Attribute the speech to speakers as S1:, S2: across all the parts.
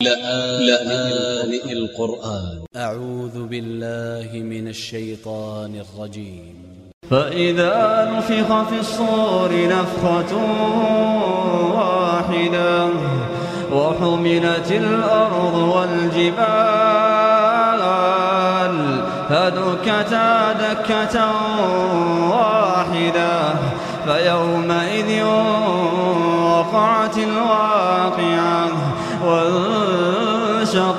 S1: لآن القرآن.
S2: أ ع و ذ ب ا ل ل ه من ا ل ش ي ط ا ن ا ل ج ي م
S3: فإذا نفخ في الصور نفخة واحدة وحملت الأرض والجبال فدكتا دكة واحدة فيومئذ وقعت الواقعة.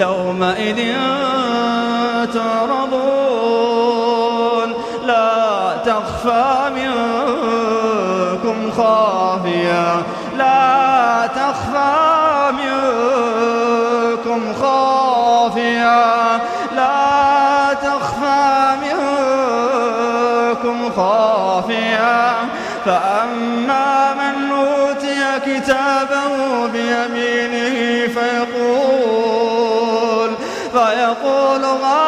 S3: يومئذ تعرضون. لا تخفى منكم خافية. لا تخفى منكم خافية. لا تخفى منكم خافية. فأما فيقول هاؤم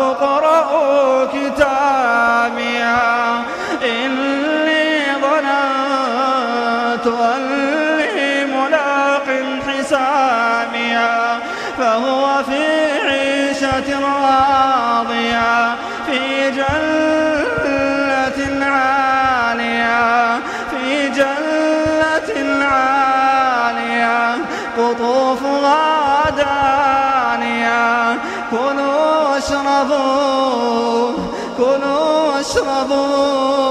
S3: اقرءوا كتابيا إني ظننت أني ملاق حسابيا فهو في عيشة راضية قطوفها دانية كلوا واشربوا كلوا واشربوا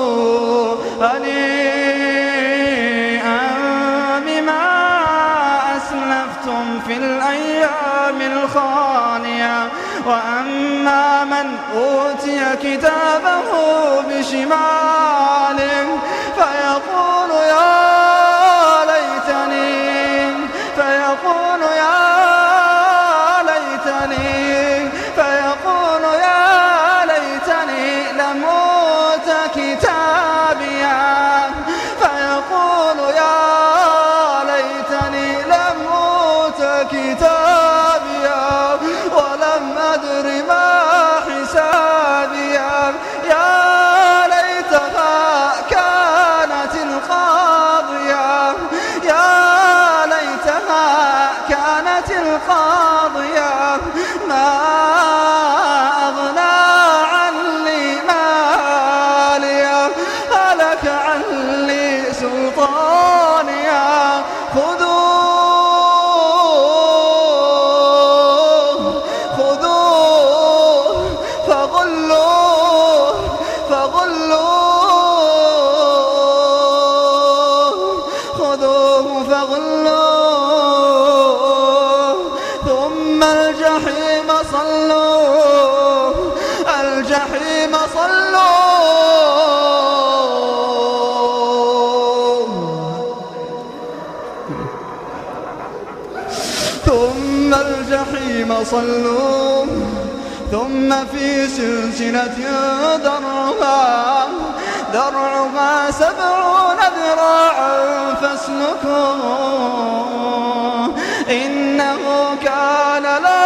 S3: هنيئا بما أسلفتم في الأيام الخالية وأما من أوتي كتابه بشماله كتابيا ولم أدر ما حسابيا. يا ليتها كانت القاضية. يا ليتها كانت القاضية. صلوه الجحيم صلوه ثم الجحيم صلوه ثم في سلسلة درعها درعها سبعون ذراعا فاسلكوه إنه كان لا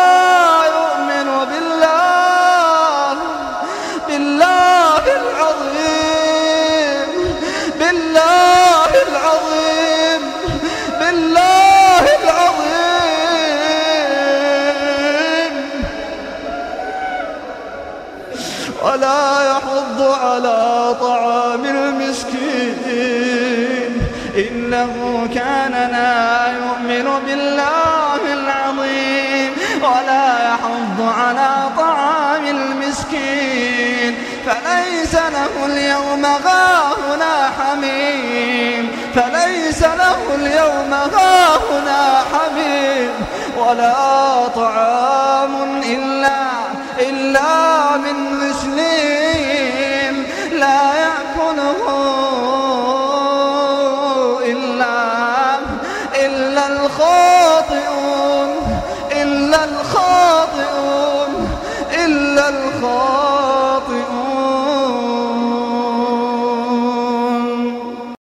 S3: يحض على طعام المسكين. إنه كان لا يؤمن بالله العظيم ولا يحض على طعام المسكين. فليس له اليوم هاهنا حميم. فليس له اليوم هاهنا حميم. ولا طعام Oh.